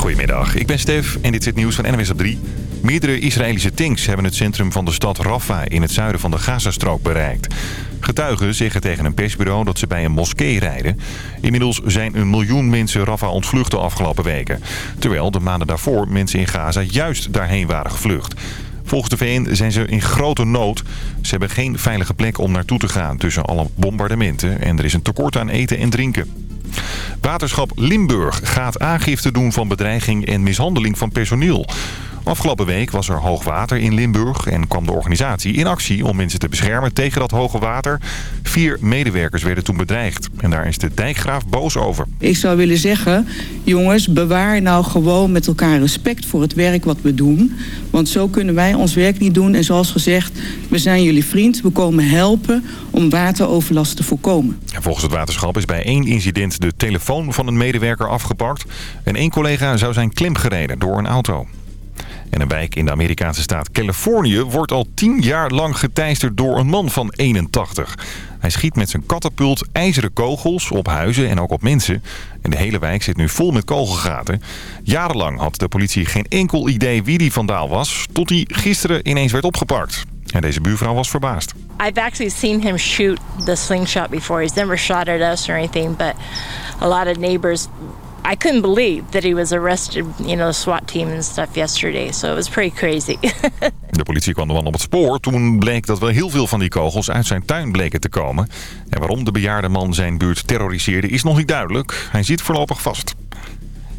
Goedemiddag, ik ben Stef en dit is het nieuws van NWS op 3. Meerdere Israëlische tanks hebben het centrum van de stad Rafah in het zuiden van de Gazastrook bereikt. Getuigen zeggen tegen een persbureau dat ze bij een moskee rijden. Inmiddels zijn een miljoen mensen Rafah ontvlucht de afgelopen weken. Terwijl de maanden daarvoor mensen in Gaza juist daarheen waren gevlucht. Volgens de VN zijn ze in grote nood. Ze hebben geen veilige plek om naartoe te gaan tussen alle bombardementen. En er is een tekort aan eten en drinken. Waterschap Limburg gaat aangifte doen van bedreiging en mishandeling van personeel. Afgelopen week was er hoog water in Limburg en kwam de organisatie in actie om mensen te beschermen tegen dat hoge water. Vier medewerkers werden toen bedreigd en daar is de dijkgraaf boos over. Ik zou willen zeggen, jongens, bewaar nou gewoon met elkaar respect voor het werk wat we doen. Want zo kunnen wij ons werk niet doen. En zoals gezegd, we zijn jullie vriend. We komen helpen om wateroverlast te voorkomen. volgens het waterschap is bij één incident de telefoon van een medewerker afgepakt. En één collega zou zijn klem gereden door een auto. En een wijk in de Amerikaanse staat Californië wordt al tien jaar lang geteisterd door een man van 81. Hij schiet met zijn katapult ijzeren kogels op huizen en ook op mensen. En de hele wijk zit nu vol met kogelgaten. Jarenlang had de politie geen enkel idee wie die vandaal was... tot hij gisteren ineens werd opgepakt. En deze buurvrouw was verbaasd. I've actually seen him shoot the slingshot before. He's never shot at us or anything, but a lot of neighbors I couldn't believe that he was arrested, you know, the SWAT team and stuff yesterday. So it was pretty crazy. de politie kwam de man op het spoor. Toen bleek dat wel heel veel van die kogels uit zijn tuin bleken te komen. En waarom de bejaarde man zijn buurt terroriseerde is nog niet duidelijk. Hij zit voorlopig vast.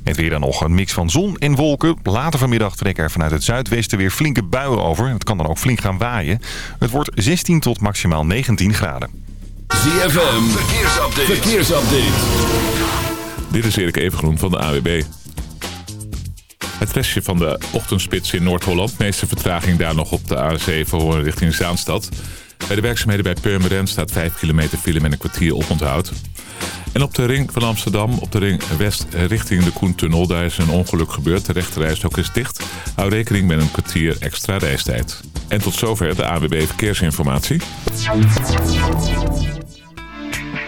Het weer dan nog een mix van zon en wolken. Later vanmiddag trekken er vanuit het zuidwesten weer flinke buien over. Het kan dan ook flink gaan waaien. Het wordt 16 tot maximaal 19 graden. ZFM, verkeersupdate. verkeersupdate. Dit is Erik Evengroen van de AWB. Het restje van de ochtendspits in Noord-Holland. Meeste vertraging daar nog op de A7 horen richting Zaanstad. Bij de werkzaamheden bij Purmerend staat 5 kilometer file met een kwartier oponthoud. En op de ring van Amsterdam, op de ring west richting de Koentunnel... daar is een ongeluk gebeurd. De rechterrijstok is dicht. Hou rekening met een kwartier extra reistijd. En tot zover de AWB Verkeersinformatie.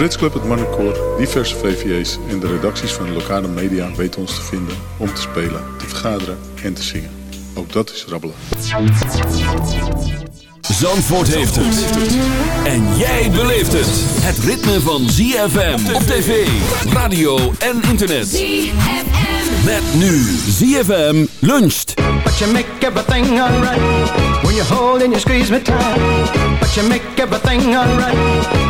Brits Club, het Marnecoor, diverse VVA's en de redacties van de lokale media weten ons te vinden om te spelen, te vergaderen en te zingen. Ook dat is rabbelen. Zandvoort heeft het. En jij beleeft het. Het ritme van ZFM op tv, radio en internet. ZFM. Met nu ZFM luncht. But you make everything alright. When you hold and you squeeze me tight. But you make everything alright.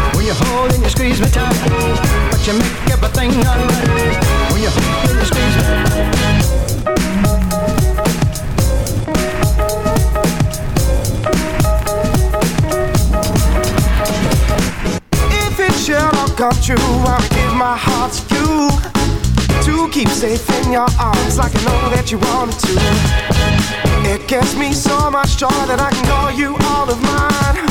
When you hold and you squeeze me tight But you make everything alright. When you hold and you squeeze me If it should all come true I'll give my heart to you. To keep safe in your arms Like I know that you wanted to. It gives me so much joy That I can call you all of mine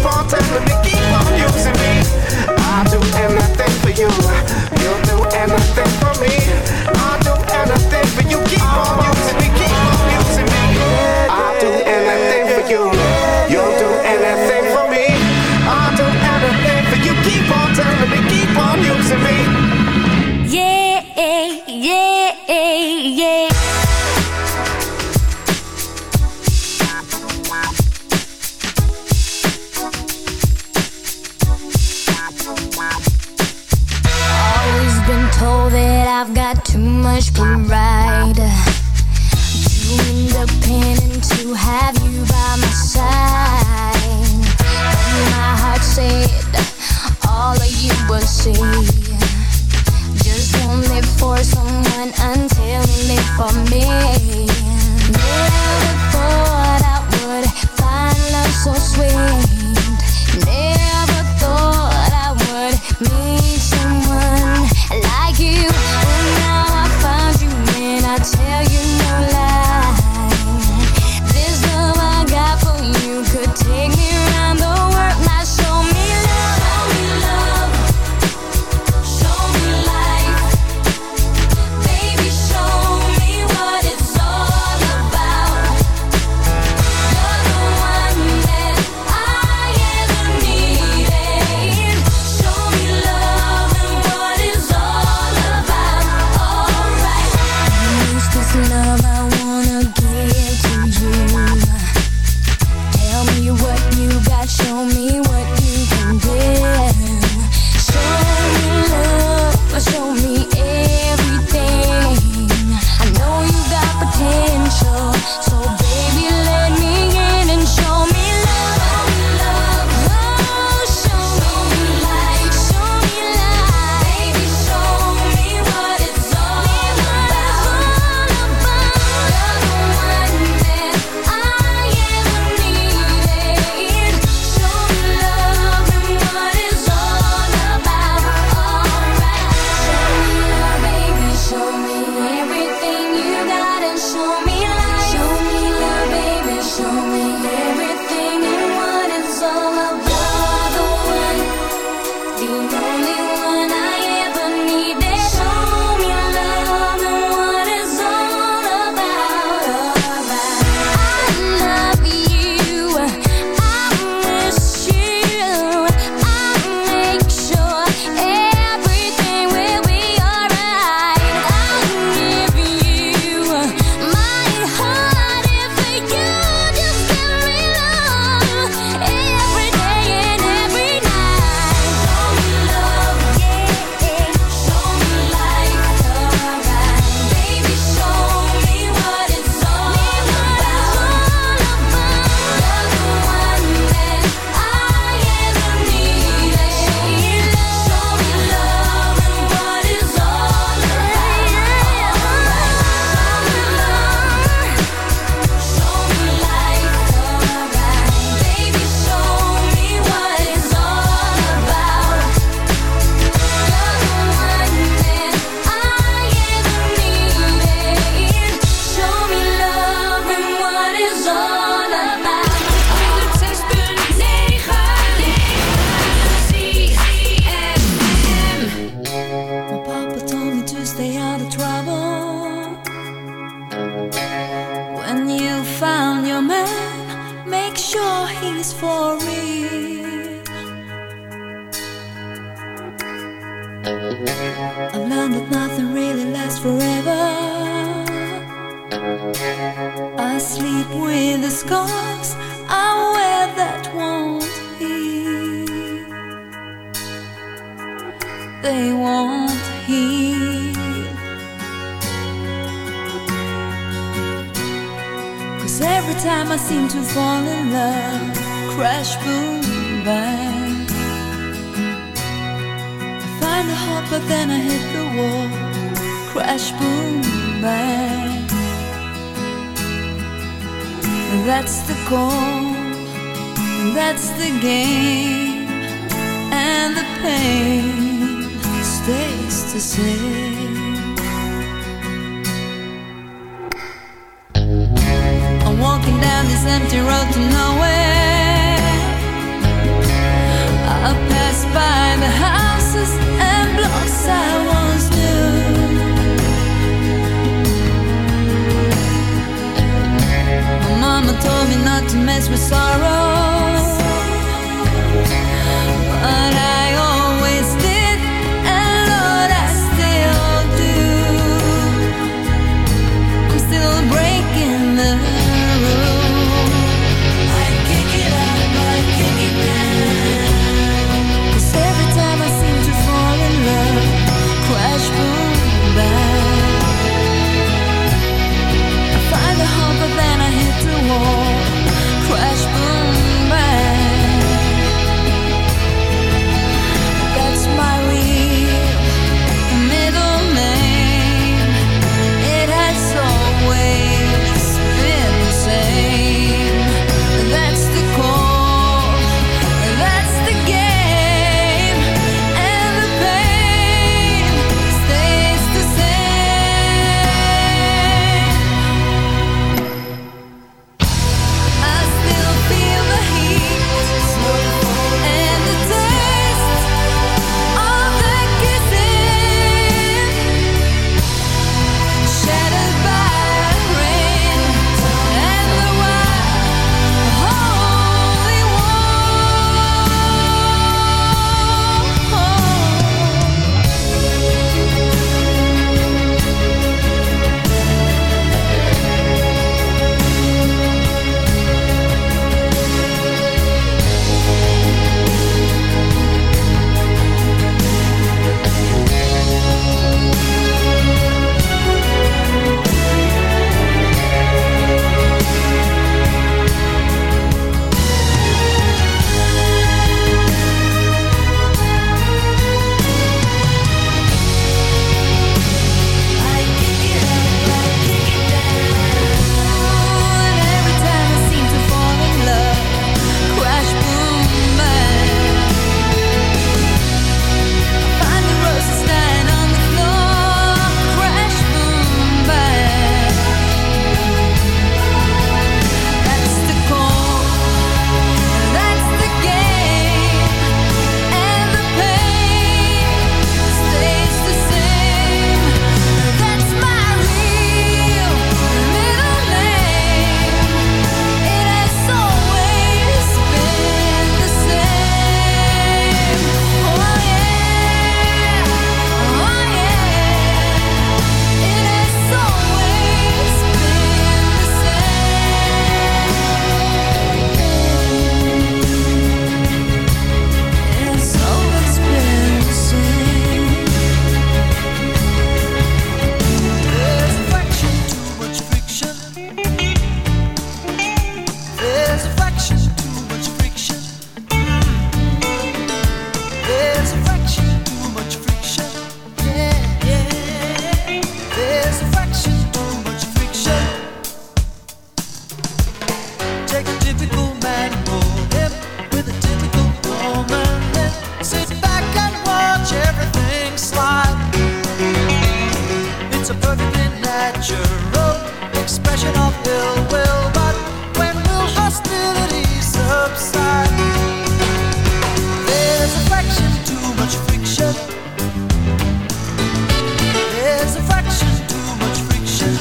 Keep on telling me, keep on using me. I'll do anything for you. Much pride. Too independent to have you by my side. But my heart said all of you would see. Just live for someone until live for me. Mess with sorrow,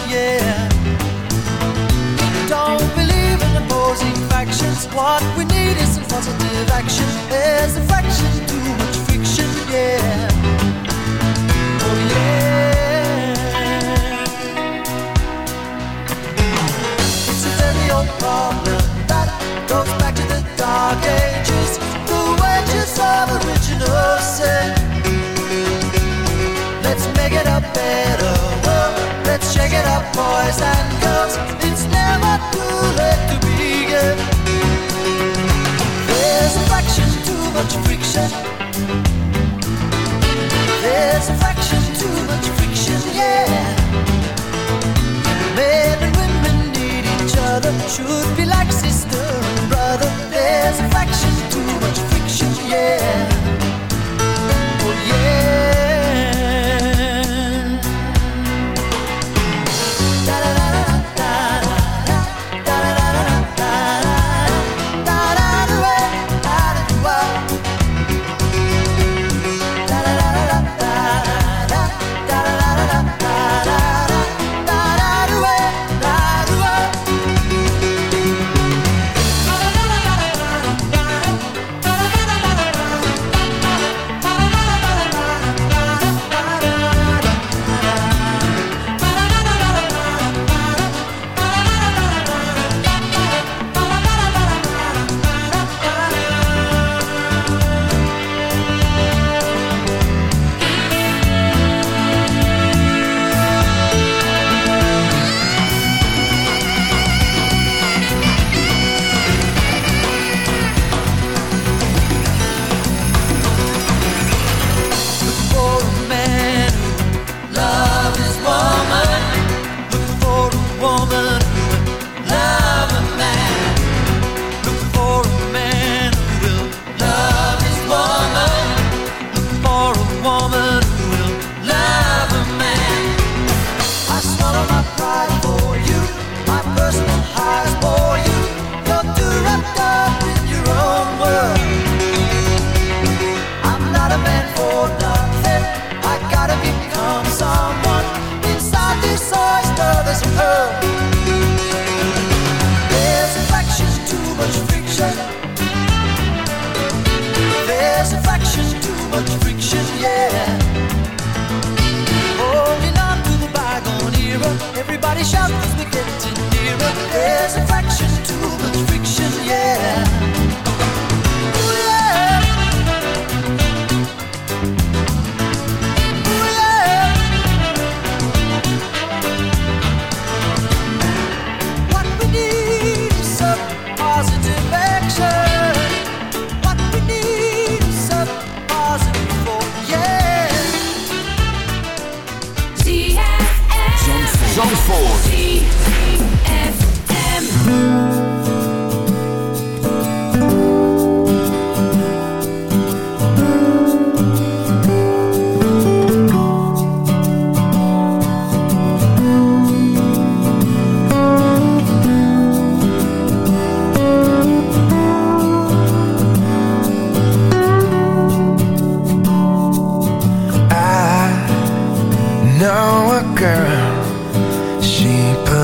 yeah. Don't believe in opposing factions. what we need is some positive action. There's a fraction too much friction, yeah. Oh yeah. It's a very old problem that goes back to the dark ages. The wages of original sin. Let's it up, boys and girls. It's never too late to begin. There's a fraction too much friction. There's a fraction too much friction, yeah. Men and women need each other. Should be like sister and brother. There's a fraction too much friction, yeah.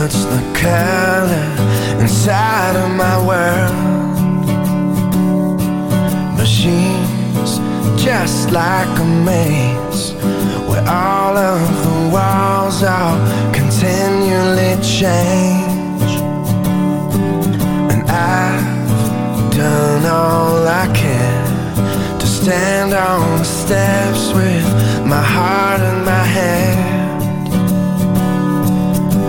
Puts the color inside of my world. Machines just like a maze where all of the walls are continually change. And I've done all I can to stand on the steps with my heart in my hand.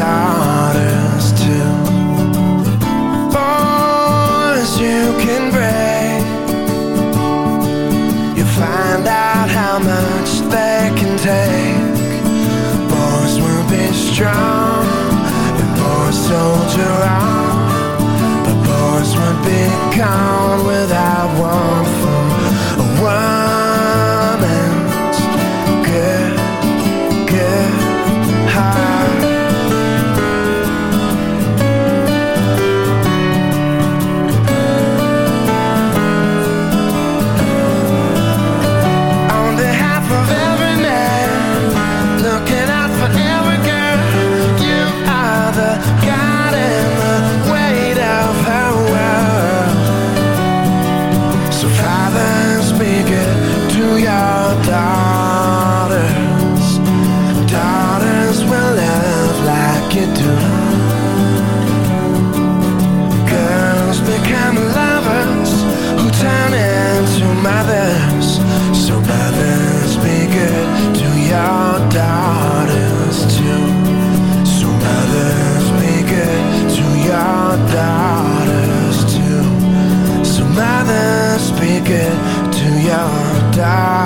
daughters too. Boys, you can break. You find out how much they can take. Boys will be strong, and boys soldier on. But boys would be gone without your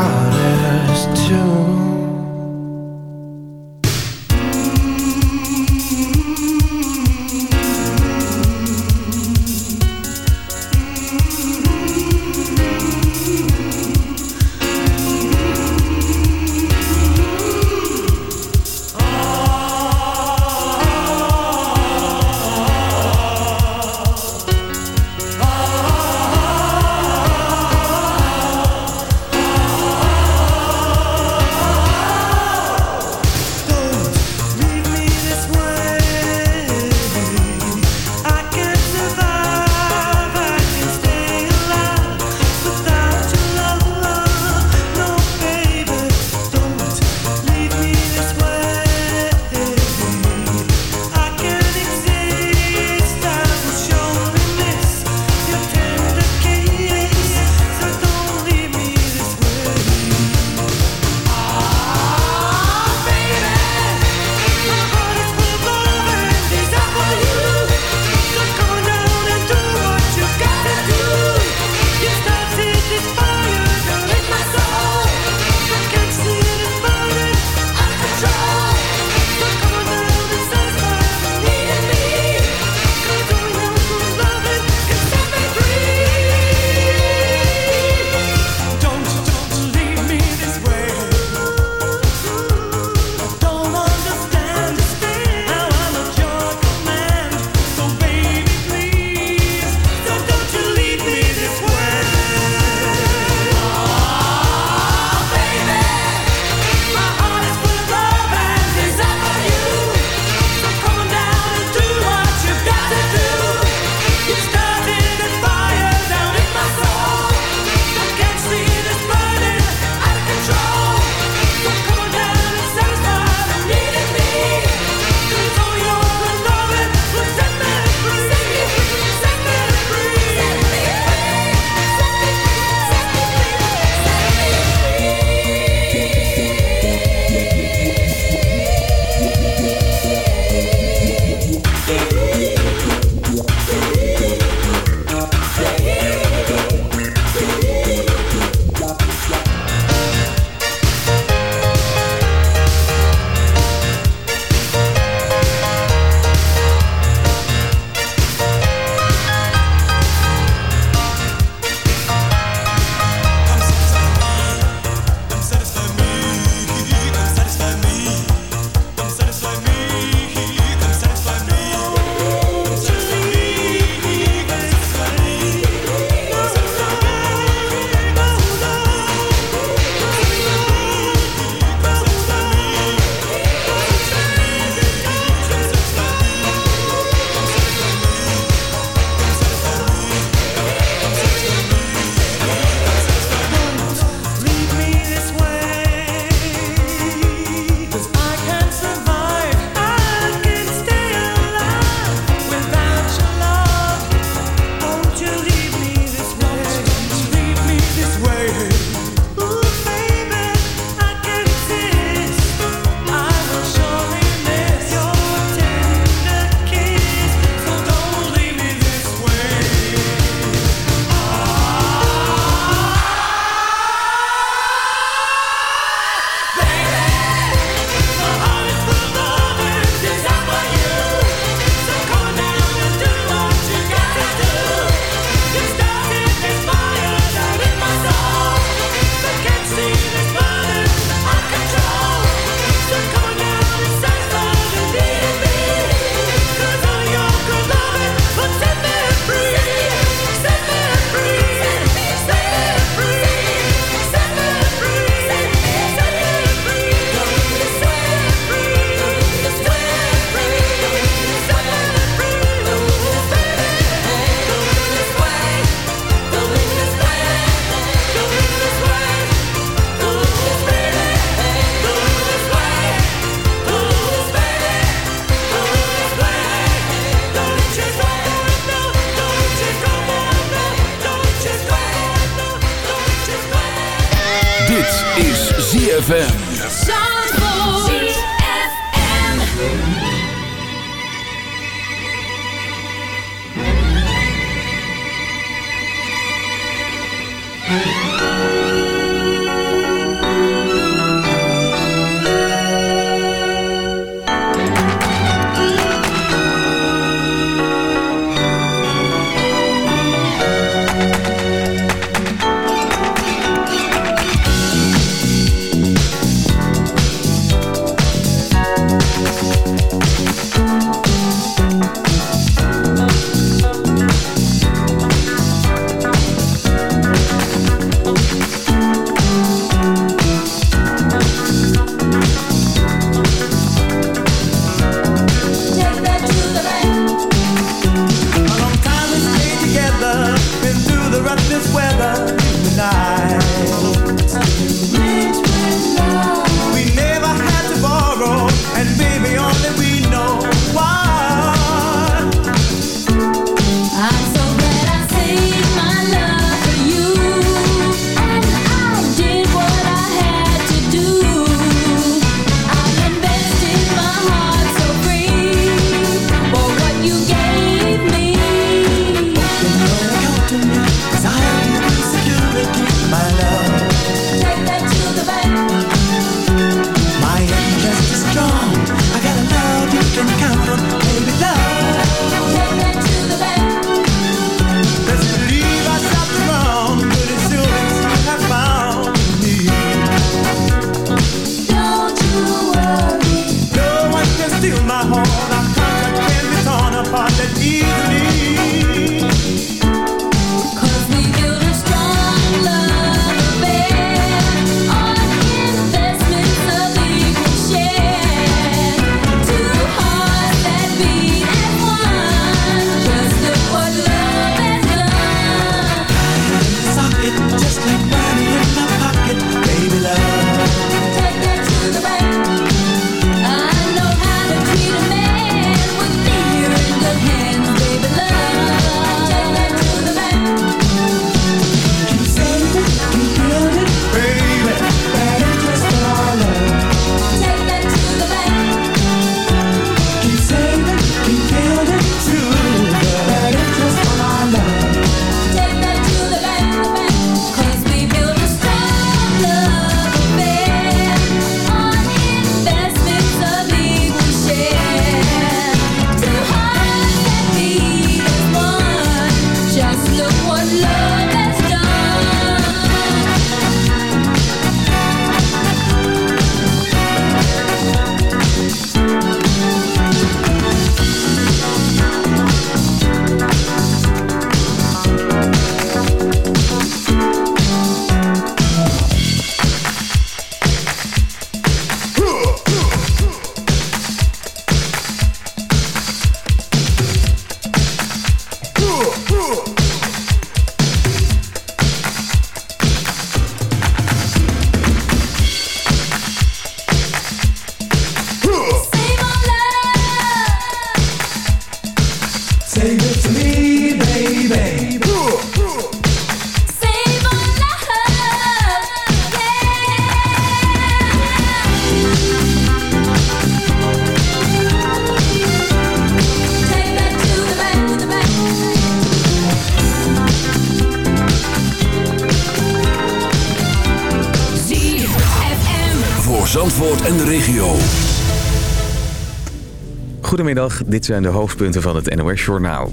Goedemiddag, dit zijn de hoofdpunten van het NOS-journaal.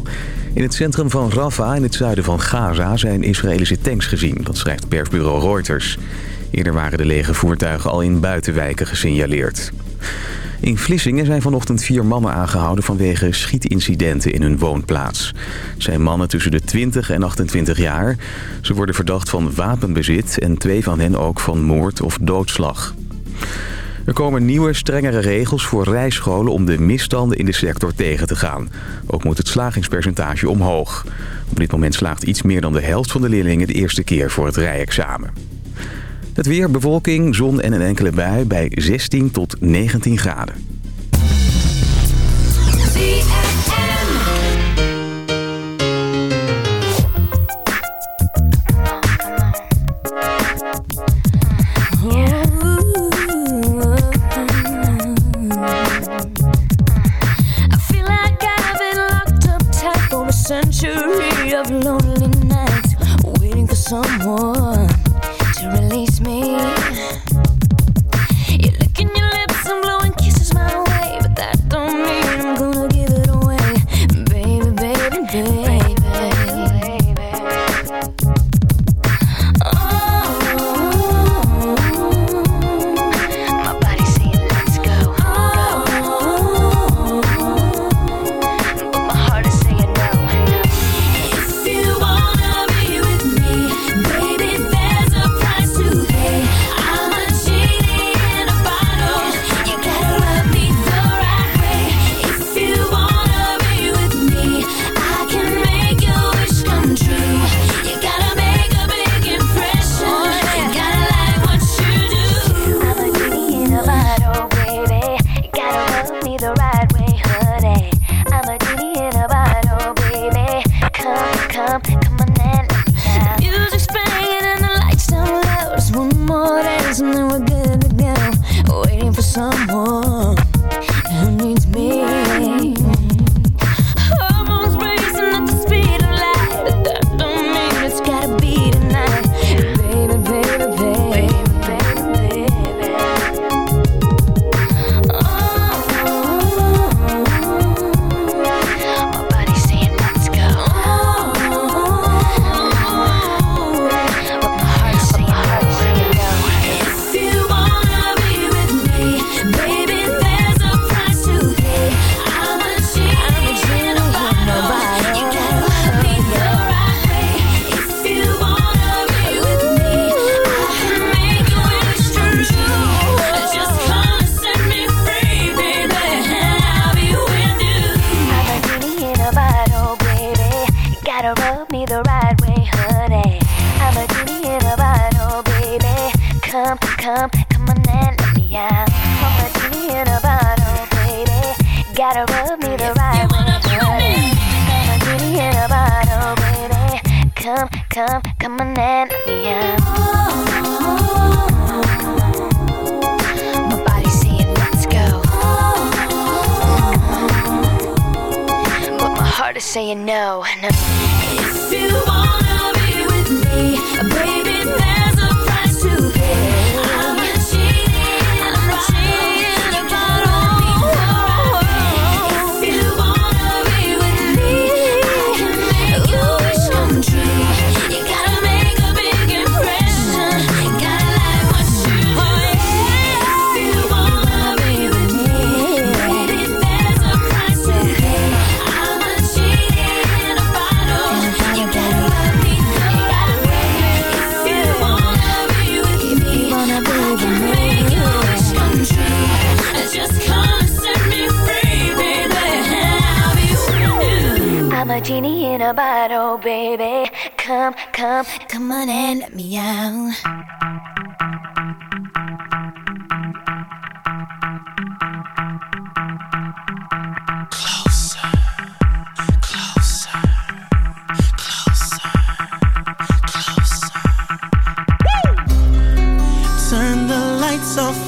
In het centrum van Rafa in het zuiden van Gaza, zijn Israëlische tanks gezien. Dat schrijft persbureau Reuters. Eerder waren de lege voertuigen al in buitenwijken gesignaleerd. In Vlissingen zijn vanochtend vier mannen aangehouden vanwege schietincidenten in hun woonplaats. Het zijn mannen tussen de 20 en 28 jaar. Ze worden verdacht van wapenbezit en twee van hen ook van moord of doodslag. Er komen nieuwe, strengere regels voor rijscholen om de misstanden in de sector tegen te gaan. Ook moet het slagingspercentage omhoog. Op dit moment slaagt iets meer dan de helft van de leerlingen de eerste keer voor het rijexamen. Het weer, bewolking, zon en een enkele bui bij 16 tot 19 graden.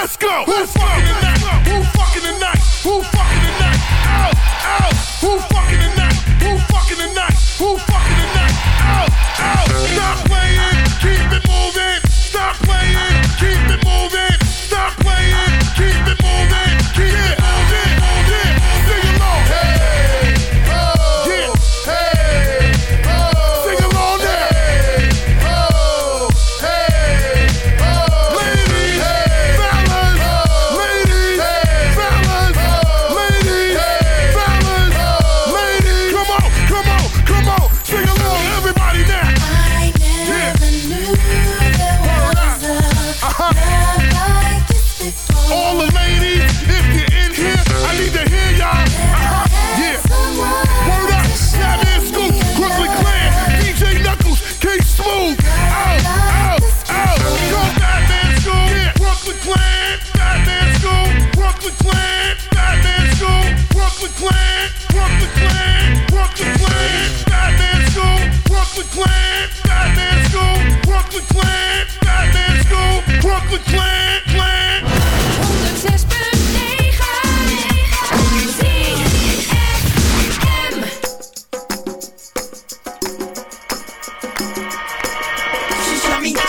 Let's go. Who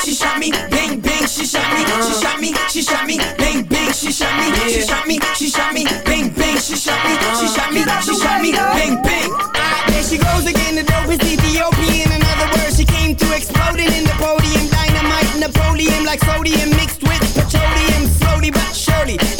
she shot me, bang bang, she shot me, she shot me, she shot me, bang bang, she shot me, she shot me, she shot me, bang bang, she shot me, she uh. shot me, she shot me, bang bang. Ah, there she goes again, the dope is Ethiopian. In other words, she came to exploding in the podium, dynamite Napoleon like sodium mixed with petroleum, slowly but surely.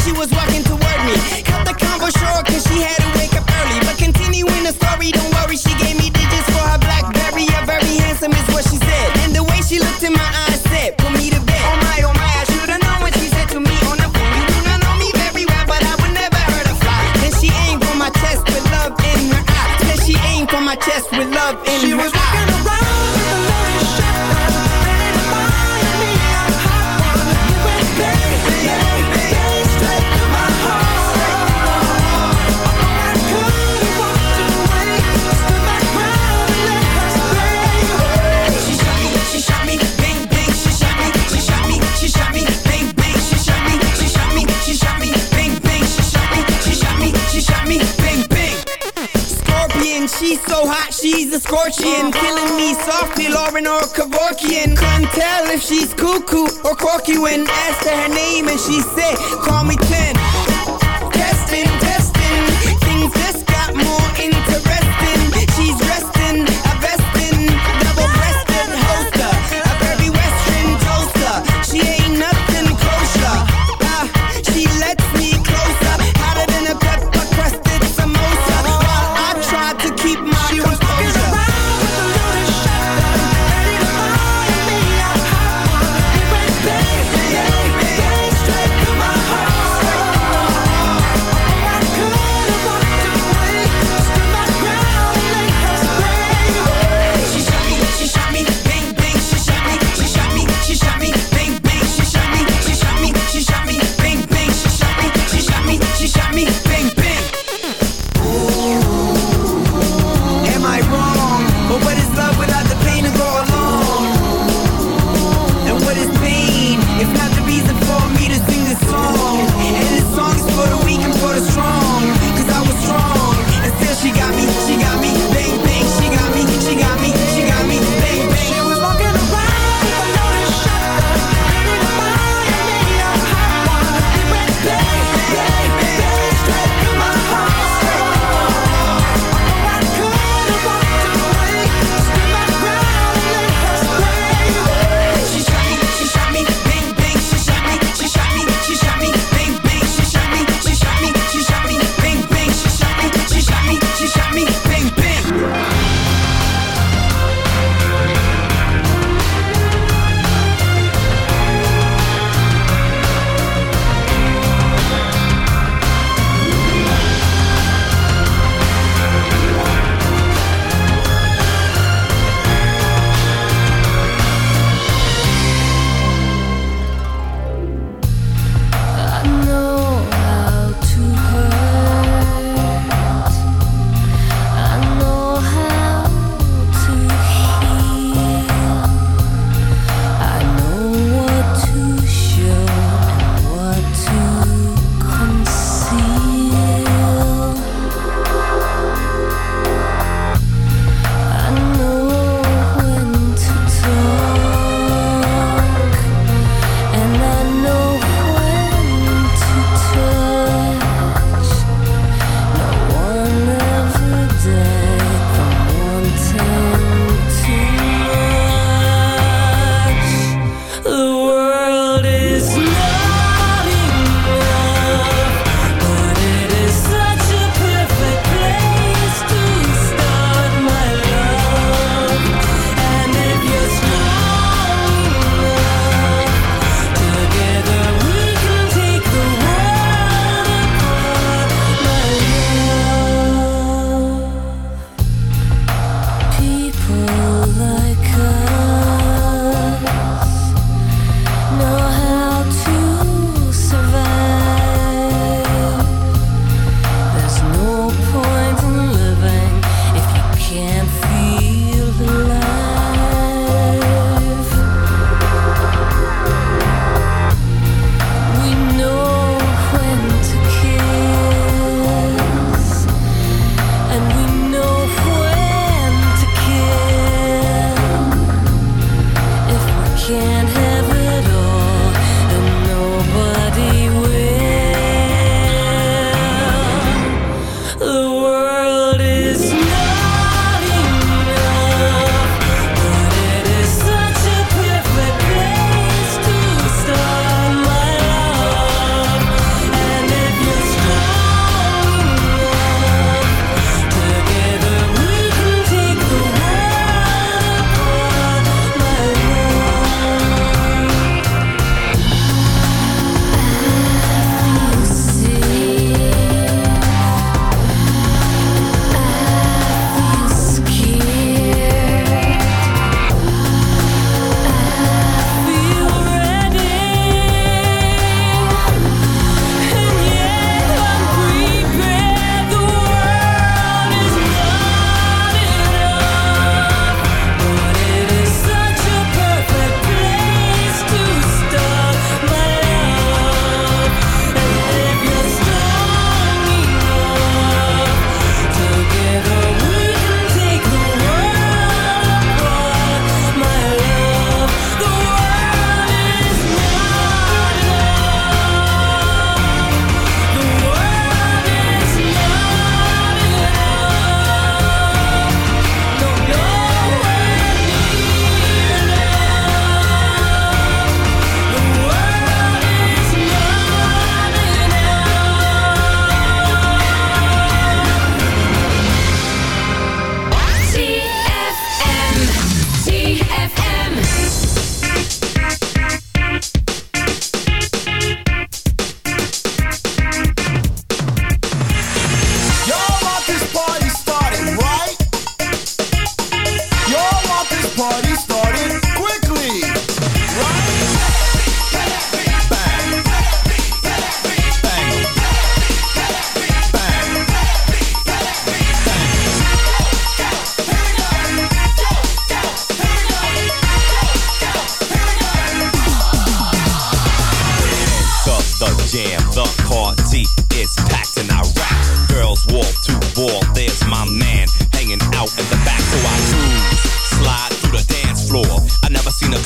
with love in me. a scorpion Killing me softly, Lauryn or Kevorkian. Can't tell if she's cuckoo or quirky when asked her her name and she said, call me 10